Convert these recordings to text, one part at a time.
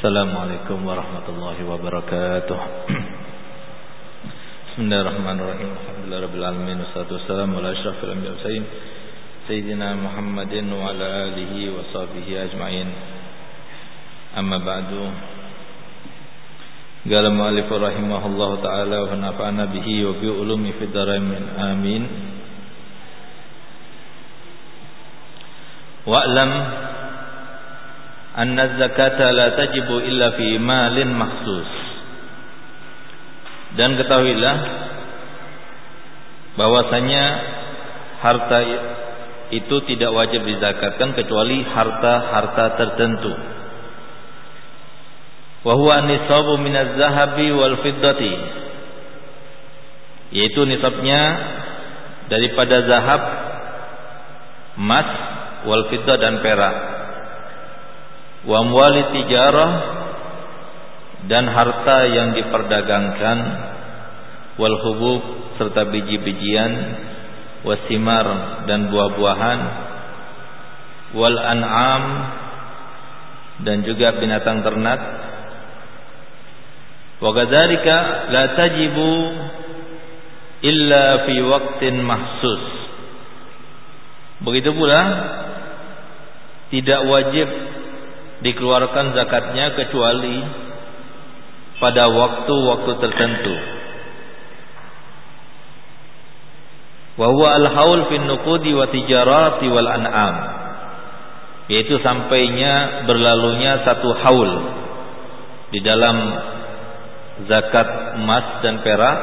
السلام عليكم ورحمة الله وبركاته. بسم الله الرحمن الرحيم الحمد لله رب العالمين والصلاة والسلام على أشرف الأنبياء والمرسلين سيدنا محمد وعلى آله وصحبه أجمعين أما بعد قال المؤلف رحمه الله تعالى ونفعنا به وبعلوم في الدارين آمين واعلم anna zakata la tajibu illa fi malin maksus dan ketahuilah bahwasanya harta itu tidak wajib dizakatkan kecuali harta-harta tertentu. Wa huwa nisabu minaz zahabi wal fiddati yaitu nisabnya daripada zahab emas wal fiddah dan perak wa amwali tijarah dan harta yang diperdagangkan wal hubub serta biji-bijian wasimar dan buah-buahan wal an'am dan juga binatang ternak. Wa kadzalika la tajibu illa fi waqtin mahsus. Begitu pula tidak wajib dikeluarkan zakatnya kecuali pada waktu-waktu tertentu. Wa huwa al-haul fi nuqudi wa tijarati wal an'am. Yaitu sampainya berlalunya satu haul di dalam zakat emas dan perak,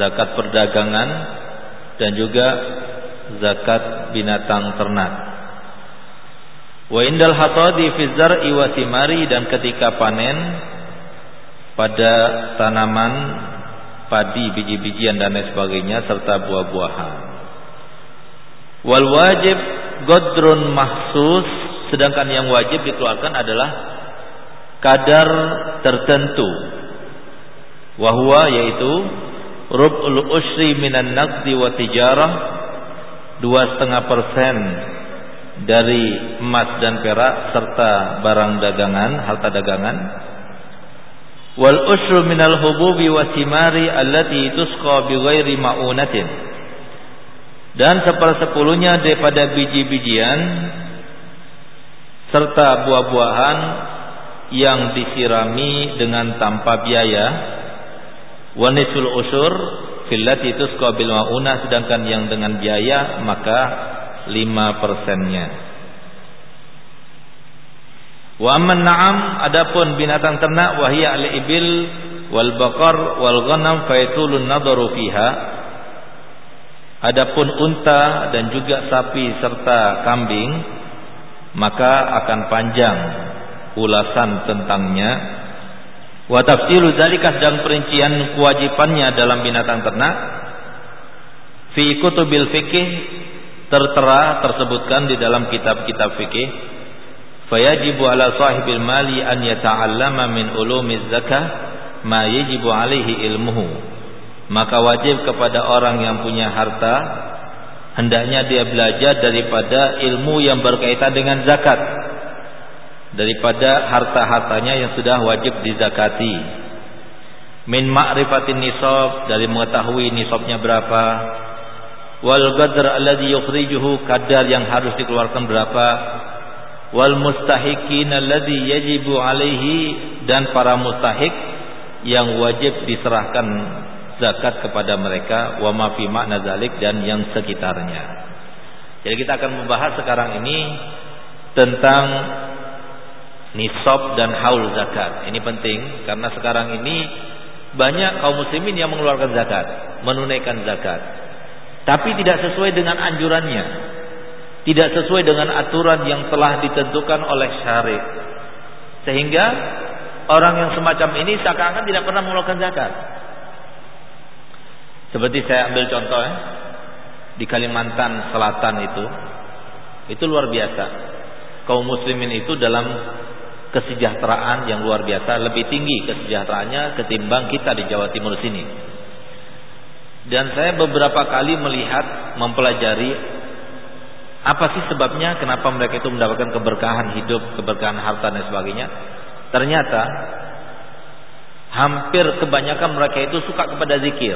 zakat perdagangan dan juga zakat binatang ternak. Wa indal hatadi fi zar'i wa thimari dan ketika panen pada tanaman padi, biji-bijian dan lain sebagainya serta buah-buahan. Wal wajib godrun mahsus sedangkan yang wajib dikeluarkan adalah kadar tertentu. Wahwa yaitu rub'ul usri minan naqdi wa tijarah dua setengah persen dari emas dan perak serta barang dagangan, harta dagangan. Wal usru minal hububi wasimari allati tusqa bi ghairi ma'unatin. Dan sepersepuluhnya daripada biji-bijian serta buah-buahan yang disirami dengan tanpa biaya. Wanisul usur fillati tusqa bil ma'unah sedangkan yang dengan biaya maka lima persennya. Wa amman na'am adapun binatang ternak wahia al-ibil wal baqar wal ghanam faitulun nadaru fiha. Adapun unta dan juga sapi serta kambing maka akan panjang ulasan tentangnya. Wa tafsilu zalika sedang perincian kewajibannya dalam binatang ternak fi kutubil fikih tertera tersebutkan di dalam kitab-kitab fikih fayajibu ala sahibil mali an yata'allama min ulumiz zakah ma yajibu alaihi ilmuhu. Maka wajib kepada orang yang punya harta hendaknya dia belajar daripada ilmu yang berkaitan dengan zakat daripada harta-hartanya yang sudah wajib dizakati. Min ma'rifatin nisab dari mengetahui nisabnya berapa wal qadar alladhi yukhrijuhu kadar yang harus dikeluarkan berapa wal mustahiqin alladhi yajibu alaihi dan para mustahik yang wajib diserahkan zakat kepada mereka wa ma fi makna zalik dan yang sekitarnya. Jadi kita akan membahas sekarang ini tentang nisab dan haul zakat. Ini penting karena sekarang ini banyak kaum muslimin yang mengeluarkan zakat, menunaikan zakat tapi tidak sesuai dengan anjurannya. Tidak sesuai dengan aturan yang telah ditentukan oleh syari. Sehingga orang yang semacam ini seakan-akan tidak pernah mengeluarkan zakat. Seperti saya ambil contoh ya di Kalimantan Selatan itu itu luar biasa. Kaum muslimin itu dalam kesejahteraan yang luar biasa lebih tinggi kesejahteraannya ketimbang kita di Jawa Timur sini dan saya beberapa kali melihat, mempelajari apa sih sebabnya kenapa mereka itu mendapatkan keberkahan hidup, keberkahan harta dan sebagainya. ternyata hampir kebanyakan mereka itu suka kepada zikir.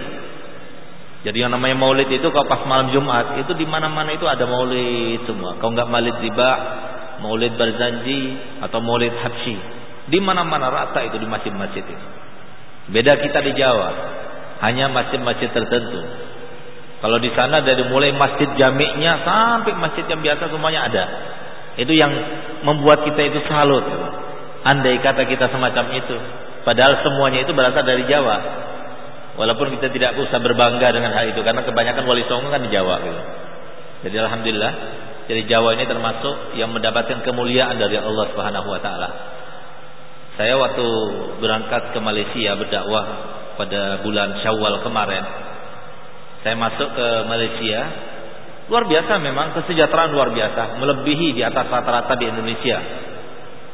Jadi yang namanya maulid itu kalau pas malam Jumat itu di mana-mana itu ada maulid semua. Kalau nggak maulid riba, maulid berzanji atau maulid habsyi, di mana-mana rata itu di masjid-masjid itu. Beda kita di Jawa, hanya masjid-masjid tertentu. Kalau di sana dari mulai masjid jamiknya sampai masjid yang biasa semuanya ada. Itu yang membuat kita itu salut. Andai kata kita semacam itu. Padahal semuanya itu berasal dari Jawa. Walaupun kita tidak usah berbangga dengan hal itu karena kebanyakan wali songo kan di Jawa gitu. Jadi alhamdulillah, jadi Jawa ini termasuk yang mendapatkan kemuliaan dari Allah Subhanahu wa taala. Saya waktu berangkat ke Malaysia berdakwah pada bulan Syawal kemarin, saya masuk ke Malaysia, luar biasa memang kesejahteraan luar biasa, melebihi di atas rata-rata di Indonesia.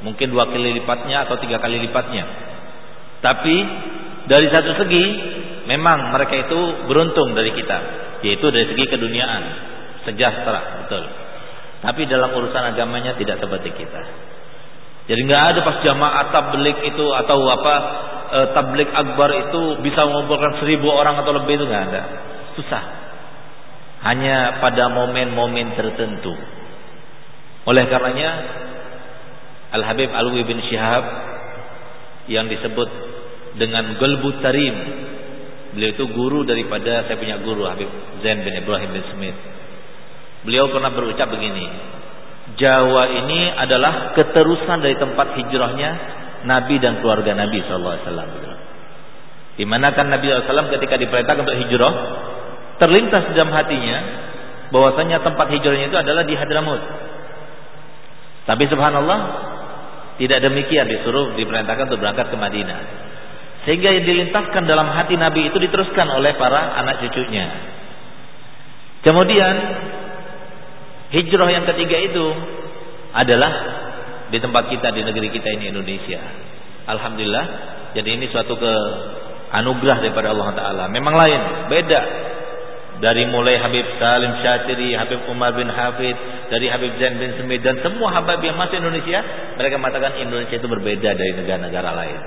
Mungkin dua kali lipatnya atau tiga kali lipatnya. Tapi dari satu segi memang mereka itu beruntung dari kita, yaitu dari segi keduniaan, sejahtera, betul. Tapi dalam urusan agamanya tidak seperti kita. Jadi nggak ada pas jamaah tablik itu atau apa e, tablik akbar itu bisa mengumpulkan seribu orang atau lebih itu nggak ada, susah. Hanya pada momen-momen tertentu. Oleh karenanya Al Habib Alwi bin Syihab yang disebut dengan Golbu Tarim Beliau itu guru daripada saya punya guru Habib Zain bin Ibrahim bin Smith. Beliau pernah berucap begini, Jawa ini adalah keterusan dari tempat hijrahnya Nabi dan keluarga Nabi SAW. Di mana kan Nabi SAW ketika diperintahkan untuk hijrah, terlintas dalam hatinya bahwasanya tempat hijrahnya itu adalah di Hadramut. Tapi subhanallah tidak demikian disuruh diperintahkan untuk berangkat ke Madinah. Sehingga yang dilintaskan dalam hati Nabi itu diteruskan oleh para anak cucunya. Kemudian hijrah yang ketiga itu adalah di tempat kita di negeri kita ini Indonesia. Alhamdulillah. Jadi ini suatu ke anugerah daripada Allah Taala. Memang lain, beda dari mulai Habib Salim Syatiri, Habib Umar bin Hafid, dari Habib Zain bin Semid dan semua habib yang masuk Indonesia, mereka mengatakan Indonesia itu berbeda dari negara-negara lain.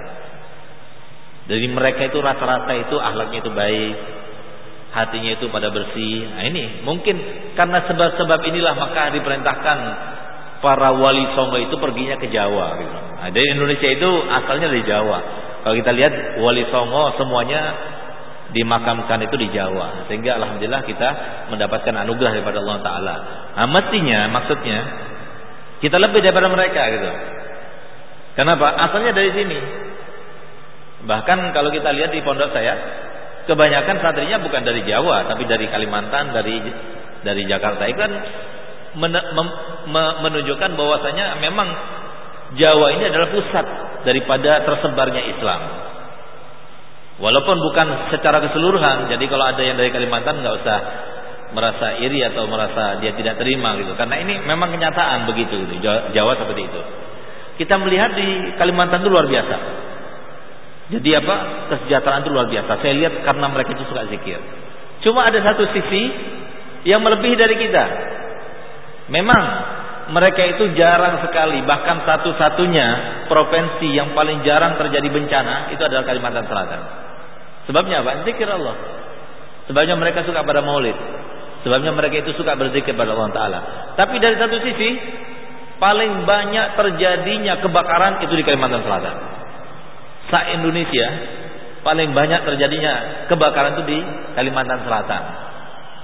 Dari mereka itu rata-rata itu ahlaknya itu baik, hatinya itu pada bersih. Nah ini mungkin karena sebab-sebab inilah maka diperintahkan para wali songo itu perginya ke Jawa. Gitu. Nah, dari Indonesia itu asalnya dari Jawa. Kalau kita lihat wali songo semuanya dimakamkan itu di Jawa. Sehingga alhamdulillah kita mendapatkan anugerah daripada Allah Taala. Nah, mestinya maksudnya kita lebih daripada mereka gitu. Kenapa? Asalnya dari sini. Bahkan kalau kita lihat di pondok saya, kebanyakan santrinya bukan dari Jawa, tapi dari Kalimantan, dari dari Jakarta. Itu kan men, menunjukkan bahwasanya memang Jawa ini adalah pusat daripada tersebarnya Islam. Walaupun bukan secara keseluruhan, jadi kalau ada yang dari Kalimantan nggak usah merasa iri atau merasa dia tidak terima gitu. Karena ini memang kenyataan begitu, gitu. Jawa seperti itu. Kita melihat di Kalimantan itu luar biasa. Jadi apa? Kesejahteraan itu luar biasa. Saya lihat karena mereka itu suka zikir. Cuma ada satu sisi yang melebihi dari kita. Memang mereka itu jarang sekali, bahkan satu-satunya provinsi yang paling jarang terjadi bencana itu adalah Kalimantan Selatan. Sebabnya apa? Zikir Allah. Sebabnya mereka suka pada maulid. Sebabnya mereka itu suka berzikir pada Allah Taala. Tapi dari satu sisi, paling banyak terjadinya kebakaran itu di Kalimantan Selatan sa Indonesia paling banyak terjadinya kebakaran itu di Kalimantan Selatan.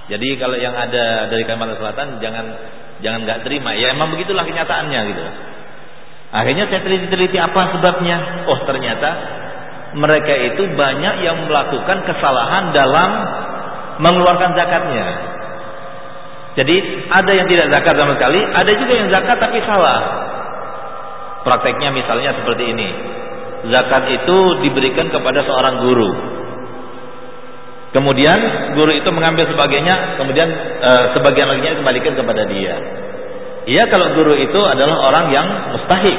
Jadi kalau yang ada dari Kalimantan Selatan jangan jangan nggak terima. Ya emang begitulah kenyataannya gitu. Akhirnya saya teliti-teliti apa sebabnya. Oh ternyata mereka itu banyak yang melakukan kesalahan dalam mengeluarkan zakatnya. Jadi ada yang tidak zakat sama sekali, ada juga yang zakat tapi salah. Prakteknya misalnya seperti ini zakat itu diberikan kepada seorang guru. Kemudian guru itu mengambil sebagainya, kemudian e, sebagian lagi dikembalikan kepada dia. Iya kalau guru itu adalah orang yang mustahik.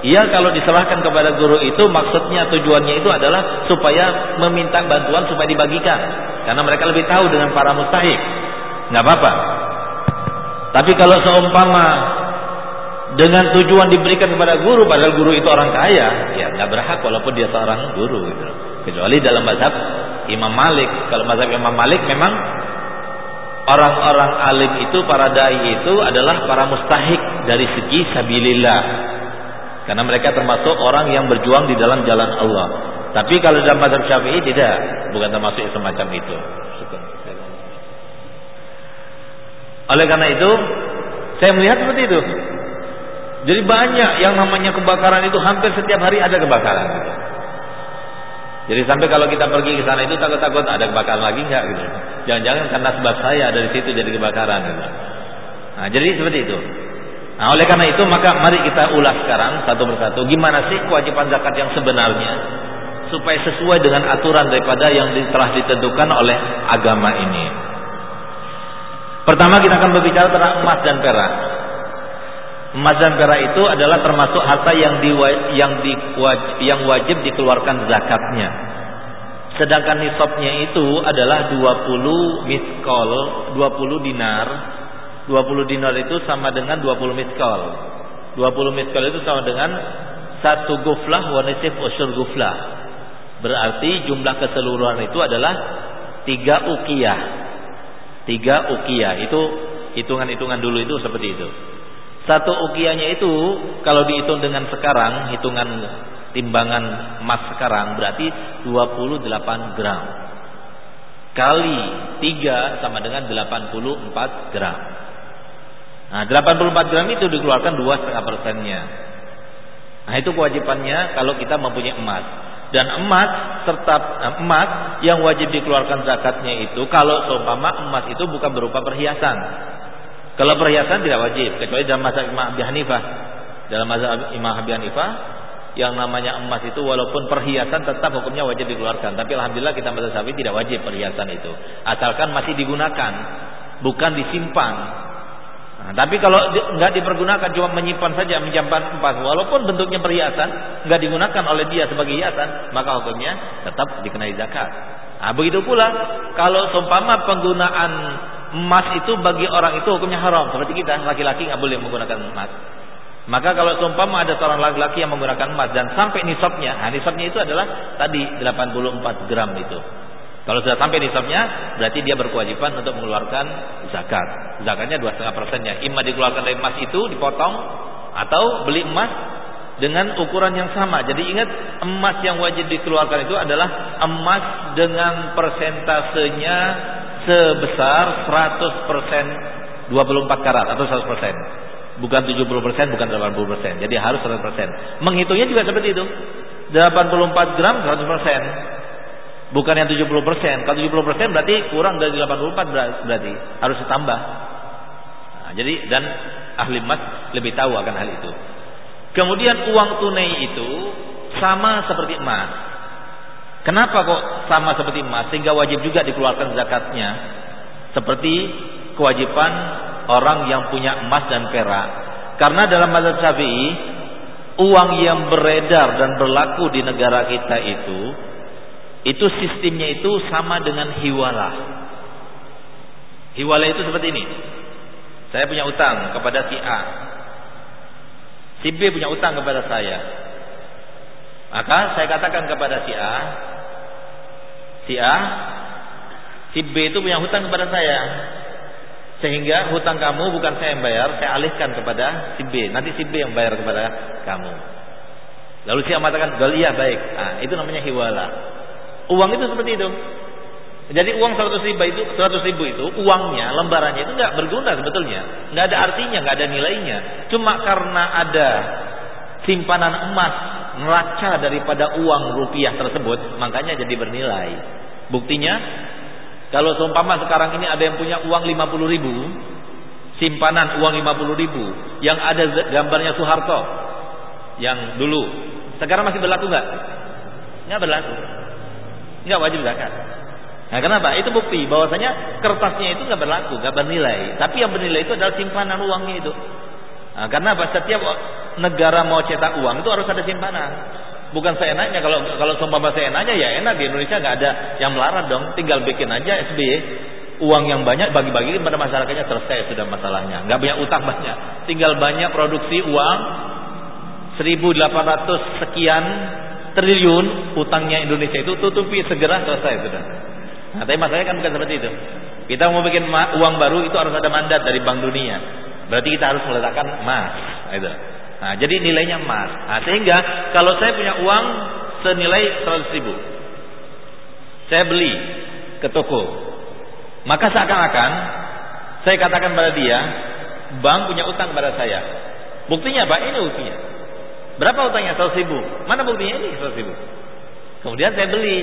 Iya kalau diserahkan kepada guru itu maksudnya tujuannya itu adalah supaya meminta bantuan supaya dibagikan. Karena mereka lebih tahu dengan para mustahik. Nggak apa-apa. Tapi kalau seumpama dengan tujuan diberikan kepada guru padahal guru itu orang kaya ya nggak berhak walaupun dia seorang guru gitu. kecuali dalam mazhab Imam Malik. Kalau mazhab Imam Malik memang orang-orang alim itu para dai itu adalah para mustahik dari segi sabilillah. Karena mereka termasuk orang yang berjuang di dalam jalan Allah. Tapi kalau dalam mazhab Syafi'i tidak. Bukan termasuk semacam itu. Oleh karena itu saya melihat seperti itu. Jadi banyak yang namanya kebakaran itu hampir setiap hari ada kebakaran. Jadi sampai kalau kita pergi ke sana itu takut-takut ada kebakaran lagi enggak gitu. Jangan-jangan karena sebab saya dari situ jadi kebakaran gitu. Nah, jadi seperti itu. Nah, oleh karena itu maka mari kita ulas sekarang satu persatu gimana sih kewajiban zakat yang sebenarnya supaya sesuai dengan aturan daripada yang telah ditentukan oleh agama ini. Pertama kita akan berbicara tentang emas dan perak. Perak itu adalah termasuk harta yang di, yang di, yang wajib dikeluarkan zakatnya. Sedangkan nisabnya itu adalah 20 miskol, 20 dinar. 20 dinar itu sama dengan 20 miskol. 20 miskol itu sama dengan satu guflah wa nisif guflah. Berarti jumlah keseluruhan itu adalah tiga ukiyah. Tiga ukiyah itu hitungan-hitungan dulu itu seperti itu. Satu ukiahnya itu kalau dihitung dengan sekarang, hitungan timbangan emas sekarang berarti 28 gram. Kali 3 sama dengan 84 gram. Nah, 84 gram itu dikeluarkan 2,5 persennya. Nah, itu kewajibannya kalau kita mempunyai emas. Dan emas serta eh, emas yang wajib dikeluarkan zakatnya itu kalau seumpama emas itu bukan berupa perhiasan, kalau perhiasan tidak wajib kecuali dalam mazhab Imam Abi Hanifah. Dalam mazhab Imam Abi Hanifah yang namanya emas itu walaupun perhiasan tetap hukumnya wajib dikeluarkan. Tapi alhamdulillah kita mazhab Syafi'i tidak wajib perhiasan itu. Asalkan masih digunakan, bukan disimpan. Nah, tapi kalau nggak dipergunakan cuma menyimpan saja menyimpan emas walaupun bentuknya perhiasan nggak digunakan oleh dia sebagai hiasan maka hukumnya tetap dikenai zakat. Nah, begitu pula kalau seumpama penggunaan emas itu bagi orang itu hukumnya haram. Seperti kita laki-laki nggak boleh menggunakan emas. Maka kalau seumpama ada seorang laki-laki yang menggunakan emas dan sampai nisabnya nah nisabnya itu adalah tadi 84 gram itu. Kalau sudah sampai nisabnya berarti dia berkewajiban untuk mengeluarkan zakat. Zakatnya 2,5 persennya imma dikeluarkan dari emas itu dipotong atau beli emas dengan ukuran yang sama. Jadi ingat emas yang wajib dikeluarkan itu adalah emas dengan persentasenya sebesar 100% 24 karat atau 100%. Bukan 70%, bukan 80%. Jadi harus 100%. Menghitungnya juga seperti itu. 84 gram 100%. Bukan yang 70%. Kalau 70% berarti kurang dari 84 berarti harus ditambah. Nah, jadi dan ahli emas lebih tahu akan hal itu. Kemudian uang tunai itu sama seperti emas. Kenapa kok sama seperti emas sehingga wajib juga dikeluarkan zakatnya? Seperti kewajiban orang yang punya emas dan perak. Karena dalam mazhab Syafi'i uang yang beredar dan berlaku di negara kita itu itu sistemnya itu sama dengan hiwalah. Hiwalah itu seperti ini. Saya punya utang kepada si A. Si B punya utang kepada saya. Maka saya katakan kepada si A, si A, si B itu punya hutang kepada saya. Sehingga hutang kamu bukan saya yang bayar, saya alihkan kepada si B. Nanti si B yang bayar kepada kamu. Lalu si A mengatakan, "Gal iya baik." Nah, itu namanya hiwala. Uang itu seperti itu. Jadi uang 100 ribu itu 100 ribu itu uangnya lembarannya itu nggak berguna sebetulnya, nggak ada artinya, nggak ada nilainya. Cuma karena ada simpanan emas neraca daripada uang rupiah tersebut, makanya jadi bernilai. Buktinya, kalau seumpama sekarang ini ada yang punya uang 50 ribu, simpanan uang 50 ribu, yang ada gambarnya Soeharto, yang dulu, sekarang masih berlaku nggak? Nggak berlaku, nggak wajib zakat. Nah, kenapa? Itu bukti bahwasanya kertasnya itu nggak berlaku, nggak bernilai. Tapi yang bernilai itu adalah simpanan uangnya itu. Nah, karena apa? Setiap negara mau cetak uang itu harus ada simpanan. Bukan saya nanya kalau kalau seumpama saya nanya ya enak di Indonesia nggak ada yang melarang dong, tinggal bikin aja SBY. uang yang banyak bagi-bagi pada masyarakatnya selesai sudah masalahnya. Nggak banyak utang banyak, tinggal banyak produksi uang 1.800 sekian triliun utangnya Indonesia itu tutupi segera selesai sudah. Nah, tapi masalahnya kan bukan seperti itu. Kita mau bikin uang baru itu harus ada mandat dari Bank Dunia. Berarti kita harus meletakkan emas. Itu. Nah, jadi nilainya emas. Nah, sehingga kalau saya punya uang senilai 100 ribu, saya beli ke toko, maka seakan-akan saya katakan pada dia, bank punya utang pada saya. Buktinya apa? Ini buktinya. Berapa utangnya? 100 ribu. Mana buktinya ini 100 ribu? Kemudian saya beli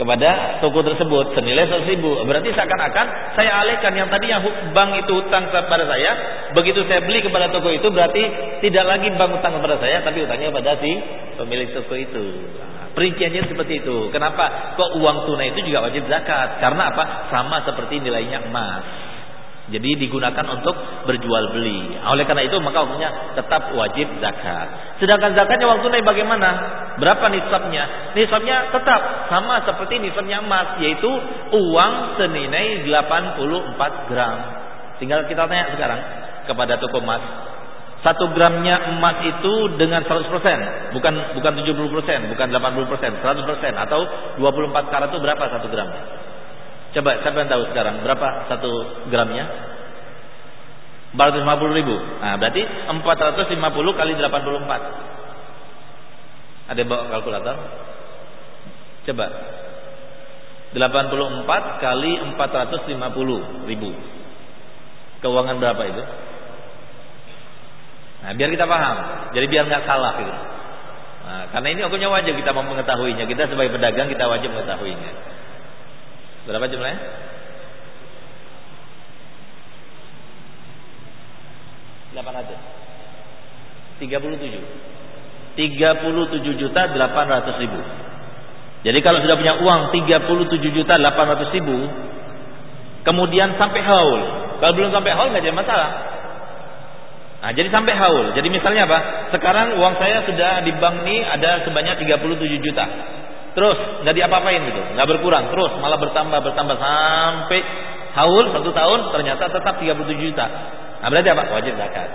kepada toko tersebut senilai 100 ribu. Berarti seakan-akan saya alihkan yang tadi yang bank itu utang kepada saya. Begitu saya beli kepada toko itu berarti tidak lagi bank utang kepada saya, tapi utangnya pada si pemilik toko itu. Nah, perinciannya seperti itu. Kenapa? Kok uang tunai itu juga wajib zakat? Karena apa? Sama seperti nilainya emas. Jadi digunakan untuk berjual beli. Oleh karena itu maka hukumnya tetap wajib zakat. Sedangkan zakatnya waktu tunai bagaimana? Berapa nisabnya? Nisabnya tetap sama seperti nisabnya emas, yaitu uang senilai 84 gram. Tinggal kita tanya sekarang kepada toko emas. Satu gramnya emas itu dengan 100%, bukan bukan 70%, bukan 80%, 100% atau 24 karat itu berapa satu gramnya? Coba siapa yang tahu sekarang berapa satu gramnya? 450 ribu. Nah, berarti 450 kali 84. Ada bawa kalkulator? Coba. 84 kali 450 ribu. Keuangan berapa itu? Nah, biar kita paham. Jadi biar nggak salah gitu. Nah, karena ini hukumnya wajib kita mau mengetahuinya. Kita sebagai pedagang kita wajib mengetahuinya. Berapa jumlahnya? 800 37 37 juta 800 ribu Jadi kalau sudah punya uang 37 juta 800 ribu Kemudian sampai haul Kalau belum sampai haul nggak jadi masalah Nah jadi sampai haul Jadi misalnya apa Sekarang uang saya sudah di bank ini ada sebanyak 37 juta Terus nggak diapa-apain gitu, nggak berkurang, terus malah bertambah bertambah sampai haul satu tahun ternyata tetap 37 juta. Nah, berarti apa? Wajib zakat.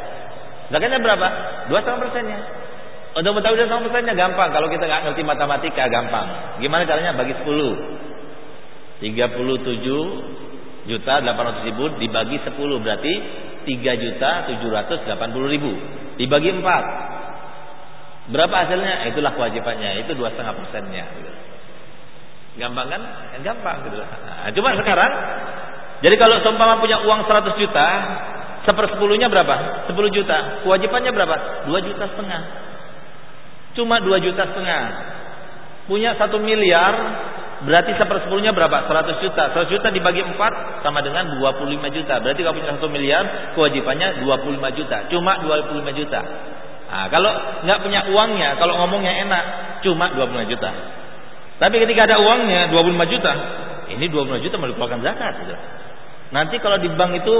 Zakatnya berapa? Dua setengah persennya. Untuk mengetahui setengah persennya gampang. Kalau kita nggak ngerti matematika gampang. Gimana caranya? Bagi 10. 37 juta 800 ribu dibagi 10 berarti 3 juta 780 ribu dibagi 4 Berapa hasilnya? Itulah kewajibannya. Itu dua setengah persennya. Gampang kan? Gampang gitu. Nah, cuma sekarang, jadi kalau seumpama punya uang 100 juta, sepersepuluhnya berapa? 10 juta. Kewajibannya berapa? 2 juta setengah. Cuma 2 juta setengah. Punya 1 miliar, berarti sepersepuluhnya berapa? 100 juta. 100 juta dibagi 4 sama dengan 25 juta. Berarti kalau punya 1 miliar, kewajibannya 25 juta. Cuma 25 juta. Nah, kalau nggak punya uangnya, kalau ngomongnya enak, cuma 25 juta. Tapi ketika ada uangnya 25 juta, ini 25 juta mau dikeluarkan zakat. Gitu. Nanti kalau di bank itu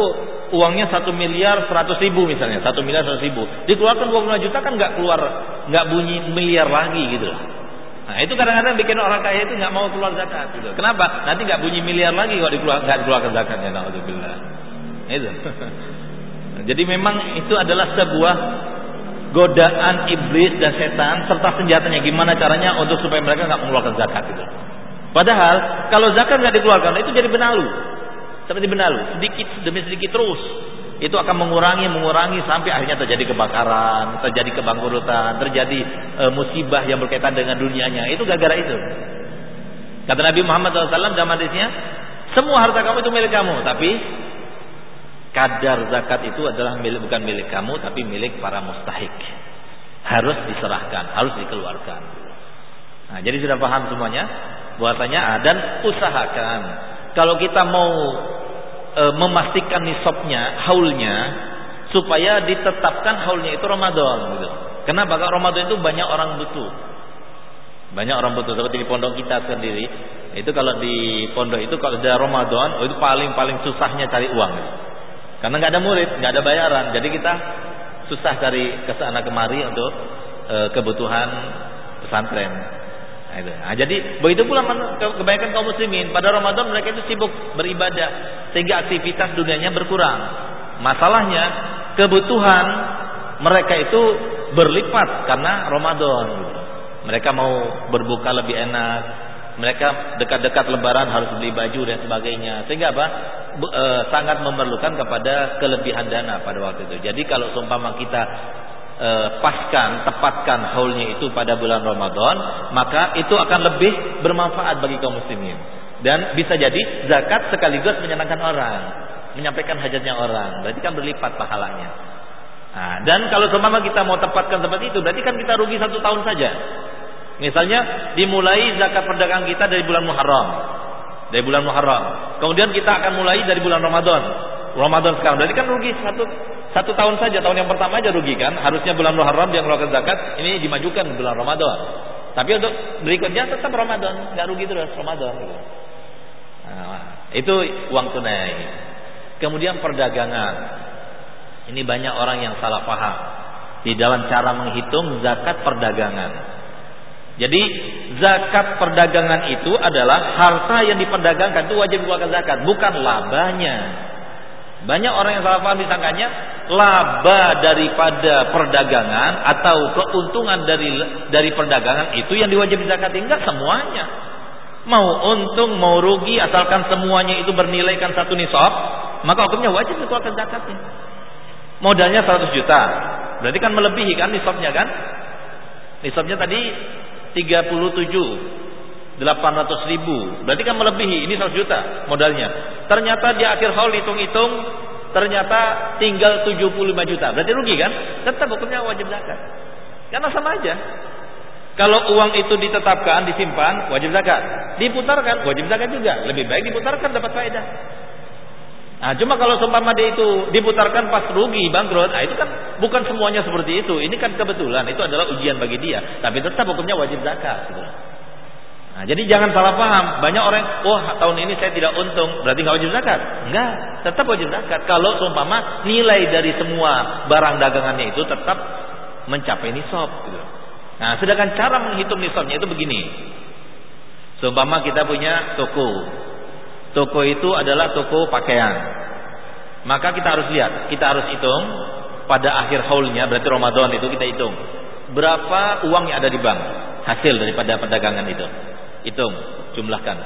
uangnya 1 miliar 100 ribu misalnya, 1 miliar 100 ribu, dikeluarkan 25 juta kan nggak keluar, nggak bunyi miliar lagi gitu Nah itu kadang-kadang bikin orang kaya itu nggak mau keluar zakat gitu. Kenapa? Nanti nggak bunyi miliar lagi kalau dikeluar, nggak dikeluarkan zakatnya. Alhamdulillah. Itu. Jadi memang itu adalah sebuah godaan iblis dan setan serta senjatanya gimana caranya untuk supaya mereka nggak mengeluarkan zakat itu. Padahal kalau zakat nggak dikeluarkan itu jadi benalu, seperti benalu sedikit demi sedikit terus itu akan mengurangi mengurangi sampai akhirnya terjadi kebakaran, terjadi kebangkrutan, terjadi e, musibah yang berkaitan dengan dunianya. Itu gara-gara itu. Kata Nabi Muhammad SAW dalam hadisnya, semua harta kamu itu milik kamu, tapi kadar zakat itu adalah milik bukan milik kamu tapi milik para mustahik. Harus diserahkan, harus dikeluarkan. Nah, jadi sudah paham semuanya bahwasanya ah, dan usahakan kalau kita mau e, memastikan nisabnya, haulnya supaya ditetapkan haulnya itu Ramadan gitu. Kenapa? Karena Ramadan itu banyak orang butuh. Banyak orang butuh seperti di pondok kita sendiri. Itu kalau di pondok itu kalau ada Ramadan, oh itu paling paling susahnya cari uang. Gitu. Karena nggak ada murid, nggak ada bayaran. Jadi kita susah cari ke sana kemari untuk e, kebutuhan pesantren. Nah, jadi begitu pula kebanyakan kaum muslimin pada Ramadan mereka itu sibuk beribadah sehingga aktivitas dunianya berkurang. Masalahnya kebutuhan mereka itu berlipat karena Ramadan. Mereka mau berbuka lebih enak, mereka dekat-dekat Lebaran harus beli baju dan sebagainya, sehingga apa? E, sangat memerlukan kepada kelebihan dana pada waktu itu. Jadi kalau seumpama kita e, paskan, tepatkan haulnya itu pada bulan Ramadan, maka itu akan lebih bermanfaat bagi kaum muslimin. Dan bisa jadi zakat sekaligus menyenangkan orang, menyampaikan hajatnya orang. Berarti kan berlipat pahalanya. Nah, dan kalau seumpama kita mau tepatkan seperti itu, berarti kan kita rugi satu tahun saja. Misalnya dimulai zakat perdagangan kita dari bulan Muharram. Dari bulan Muharram. Kemudian kita akan mulai dari bulan Ramadan. Ramadan sekarang. Berarti kan rugi satu satu tahun saja. Tahun yang pertama aja rugi kan. Harusnya bulan Muharram dia mengeluarkan zakat. Ini dimajukan bulan Ramadan. Tapi untuk berikutnya tetap Ramadan. Nggak rugi terus Ramadan. Nah, itu uang tunai. Kemudian perdagangan. Ini banyak orang yang salah paham. Di dalam cara menghitung zakat perdagangan. Jadi zakat perdagangan itu adalah harta yang diperdagangkan itu wajib dikeluarkan zakat, bukan labanya. Banyak orang yang salah paham disangkanya laba daripada perdagangan atau keuntungan dari dari perdagangan itu yang diwajib zakat enggak semuanya. Mau untung mau rugi asalkan semuanya itu bernilaikan satu nisab, maka hukumnya wajib dikeluarkan zakatnya. Modalnya 100 juta. Berarti kan melebihi kan nisabnya kan? Nisabnya tadi 37 800 ribu berarti kan melebihi ini 100 juta modalnya ternyata di akhir haul hitung-hitung ternyata tinggal 75 juta berarti rugi kan tetap hukumnya wajib zakat karena sama aja kalau uang itu ditetapkan disimpan wajib zakat diputarkan wajib zakat juga lebih baik diputarkan dapat faedah Nah, cuma kalau seumpama dia itu diputarkan pas rugi, bangkrut, nah itu kan bukan semuanya seperti itu. Ini kan kebetulan, itu adalah ujian bagi dia. Tapi tetap hukumnya wajib zakat. Gitu. Nah, jadi jangan salah paham. Banyak orang, wah tahun ini saya tidak untung, berarti nggak wajib zakat. Enggak, tetap wajib zakat. Kalau seumpama nilai dari semua barang dagangannya itu tetap mencapai nisab. Gitu. Nah, sedangkan cara menghitung nisabnya itu begini. Seumpama kita punya toko, Toko itu adalah toko pakaian. Maka kita harus lihat, kita harus hitung pada akhir haulnya berarti Ramadan itu kita hitung berapa uang yang ada di bank hasil daripada perdagangan itu. Hitung, jumlahkan.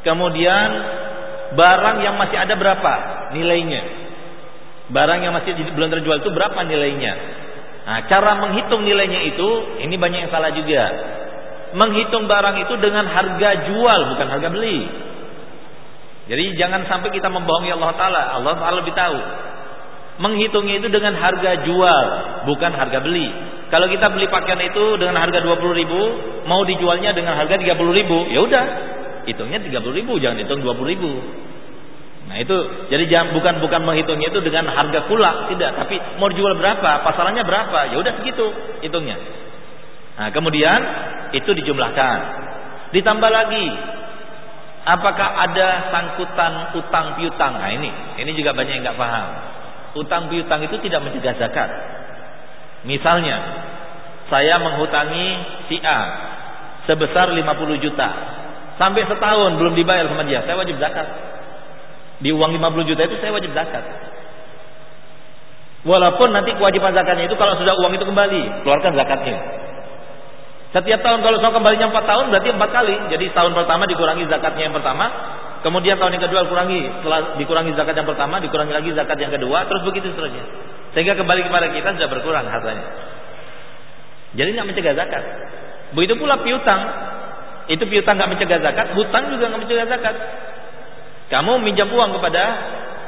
Kemudian barang yang masih ada berapa nilainya? Barang yang masih belum terjual itu berapa nilainya? Nah, cara menghitung nilainya itu ini banyak yang salah juga. Menghitung barang itu dengan harga jual bukan harga beli. Jadi jangan sampai kita membohongi Allah Taala. Allah Taala lebih tahu. Menghitungnya itu dengan harga jual, bukan harga beli. Kalau kita beli pakaian itu dengan harga 20 ribu, mau dijualnya dengan harga 30 ribu, ya udah, hitungnya 30 ribu, jangan hitung 20 ribu. Nah itu, jadi jangan bukan bukan menghitungnya itu dengan harga pula, tidak. Tapi mau dijual berapa, pasarannya berapa, ya udah segitu hitungnya. Nah kemudian itu dijumlahkan, ditambah lagi Apakah ada sangkutan utang piutang? Nah ini, ini juga banyak yang nggak paham. Utang piutang itu tidak mencegah zakat. Misalnya, saya menghutangi si A sebesar 50 juta. Sampai setahun belum dibayar sama dia, saya wajib zakat. Di uang 50 juta itu saya wajib zakat. Walaupun nanti kewajiban zakatnya itu kalau sudah uang itu kembali, keluarkan zakatnya. Setiap tahun kalau saya kembalinya empat tahun berarti empat kali. Jadi tahun pertama dikurangi zakatnya yang pertama, kemudian tahun yang kedua dikurangi, setelah dikurangi zakat yang pertama, dikurangi lagi zakat yang kedua, terus begitu seterusnya. Sehingga kembali kepada kita sudah berkurang hartanya. Jadi tidak mencegah zakat. Begitu pula piutang. Itu piutang nggak mencegah zakat, hutang juga nggak mencegah zakat. Kamu minjam uang kepada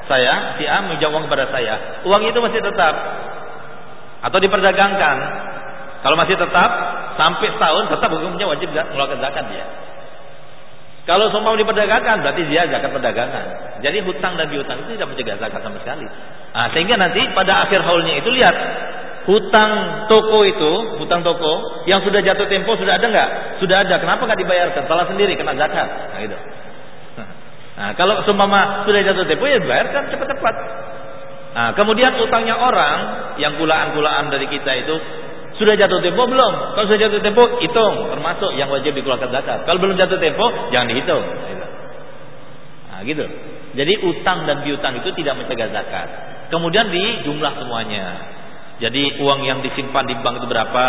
saya, si A minjam uang kepada saya, uang itu masih tetap atau diperdagangkan. Kalau masih tetap, sampai setahun tetap hukumnya wajib mengeluarkan zakat dia. Kalau semua diperdagangkan berarti dia zakat perdagangan. Jadi hutang dan piutang itu tidak mencegah zakat sama sekali. Nah, sehingga nanti pada akhir haulnya itu lihat hutang toko itu, hutang toko yang sudah jatuh tempo sudah ada nggak? Sudah ada. Kenapa nggak dibayarkan? Salah sendiri kena zakat. Nah, itu. Nah, kalau seumpama sudah jatuh tempo ya dibayarkan cepat-cepat. Nah, kemudian utangnya orang yang kulaan-kulaan dari kita itu Sudah jatuh tempo belum? Kalau sudah jatuh tempo, hitung termasuk yang wajib dikeluarkan zakat. Kalau belum jatuh tempo, jangan dihitung. Nah, gitu. Jadi utang dan piutang itu tidak mencegah zakat. Kemudian di jumlah semuanya. Jadi uang yang disimpan di bank itu berapa?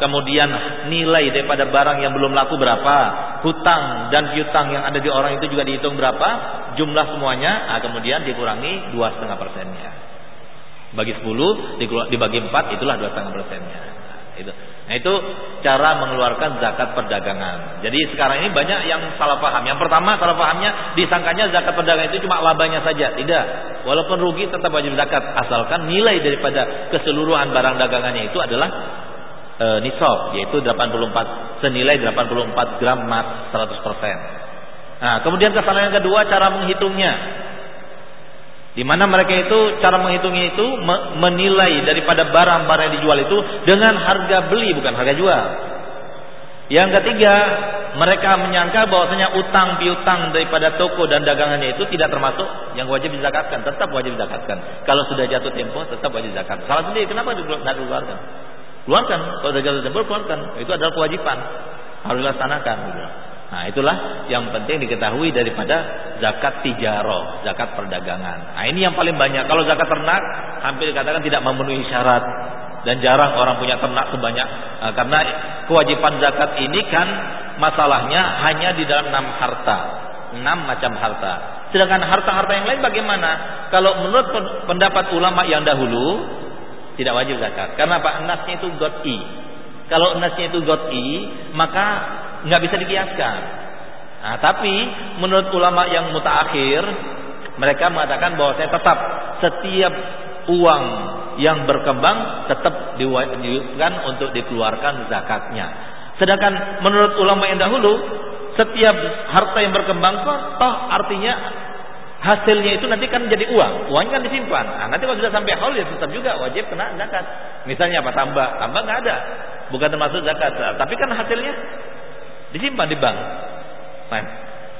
Kemudian nilai daripada barang yang belum laku berapa? Hutang dan piutang yang ada di orang itu juga dihitung berapa? Jumlah semuanya. Nah, kemudian dikurangi dua setengah persennya. Bagi sepuluh dibagi empat itulah dua setengah persennya. Itu. Nah itu cara mengeluarkan zakat perdagangan. Jadi sekarang ini banyak yang salah paham. Yang pertama salah pahamnya disangkanya zakat perdagangan itu cuma labanya saja. Tidak. Walaupun rugi tetap wajib zakat asalkan nilai daripada keseluruhan barang dagangannya itu adalah e, nisab yaitu 84 senilai 84 gram emas 100%. Nah, kemudian kesalahan yang kedua cara menghitungnya. Di mana mereka itu cara menghitungnya itu menilai daripada barang-barang yang dijual itu dengan harga beli bukan harga jual. Yang ketiga, mereka menyangka bahwasanya utang piutang daripada toko dan dagangannya itu tidak termasuk yang wajib dizakatkan, tetap wajib dizakatkan. Kalau sudah jatuh tempo tetap wajib zakat. Salah sendiri kenapa tidak dikeluarkan? Keluarkan, kalau sudah jatuh tempo keluarkan. Itu adalah kewajiban. Harus dilaksanakan gitu. Nah itulah yang penting diketahui daripada zakat tijaro, zakat perdagangan. Nah ini yang paling banyak. Kalau zakat ternak hampir dikatakan tidak memenuhi syarat dan jarang orang punya ternak sebanyak nah, karena kewajiban zakat ini kan masalahnya hanya di dalam enam harta, enam macam harta. Sedangkan harta-harta yang lain bagaimana? Kalau menurut pendapat ulama yang dahulu tidak wajib zakat. Karena apa? Nasnya itu i. Kalau nasnya itu i, maka nggak bisa dikiaskan. Nah, tapi menurut ulama yang mutaakhir mereka mengatakan bahwa saya tetap setiap uang yang berkembang tetap diwajibkan untuk dikeluarkan zakatnya. Sedangkan menurut ulama yang dahulu setiap harta yang berkembang toh artinya hasilnya itu nanti kan jadi uang. Uangnya kan disimpan. Nah, nanti kalau sudah sampai haul ya tetap juga wajib kena zakat. Misalnya apa tambah? Tambah nggak ada. Bukan termasuk zakat. Tapi kan hasilnya disimpan di bank. Nah,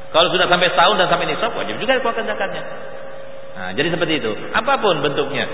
kalau sudah sampai setahun dan sampai nisab wajib juga dikeluarkan zakatnya. Nah, jadi seperti itu. Apa pun bentuknya.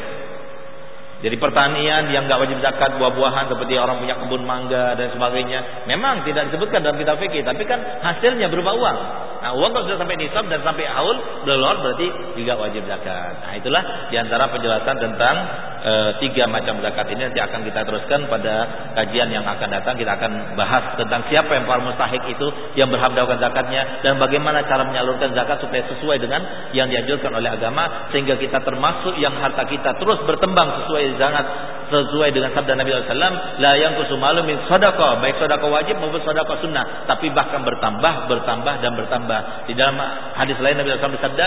Jadi pertanian yang nggak wajib zakat buah-buahan seperti orang punya kebun mangga dan sebagainya, memang tidak disebutkan dalam kitab fikih, tapi kan hasilnya berupa uang. Nah, uang kalau sudah sampai nisab dan sampai haul belum berarti juga wajib zakat. Nah, itulah di antara penjelasan tentang e, tiga macam zakat ini nanti akan kita teruskan pada kajian yang akan datang. Kita akan bahas tentang siapa yang para mustahik itu yang berhak mendapatkan zakatnya dan bagaimana cara menyalurkan zakat supaya sesuai dengan yang dianjurkan oleh agama sehingga kita termasuk yang harta kita terus bertembang sesuai sangat sesuai dengan sabda Nabi SAW la yang kusumalu min sodako baik sodako wajib maupun sodako sunnah. Tapi bahkan bertambah bertambah dan bertambah. Di dalam hadis lain Nabi SAW bersabda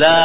la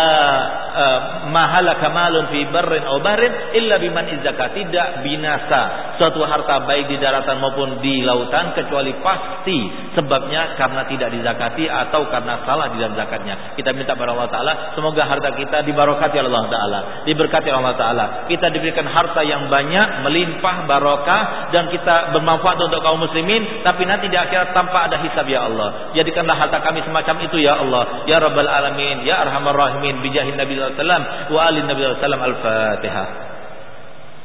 uh, mahala kamalun fi barrin aw bahrin illa biman izaka tidak binasa suatu harta baik di daratan maupun di lautan kecuali pasti sebabnya karena tidak dizakati atau karena salah di dalam zakatnya. Kita minta kepada Allah Taala semoga harta kita dibarokati Allah Taala diberkati Allah Taala. Kita diberikan harta yang banyak, melimpah, barokah dan kita bermanfaat untuk kaum muslimin, tapi nanti di akhirat tanpa ada hisab ya Allah. Jadikanlah harta kami semacam itu ya Allah. Ya Rabbal alamin, ya Arhamar Rahimin, bijahin Nabi sallallahu alaihi wasallam wa alin Nabi sallallahu alaihi wasallam. Al-Fatihah.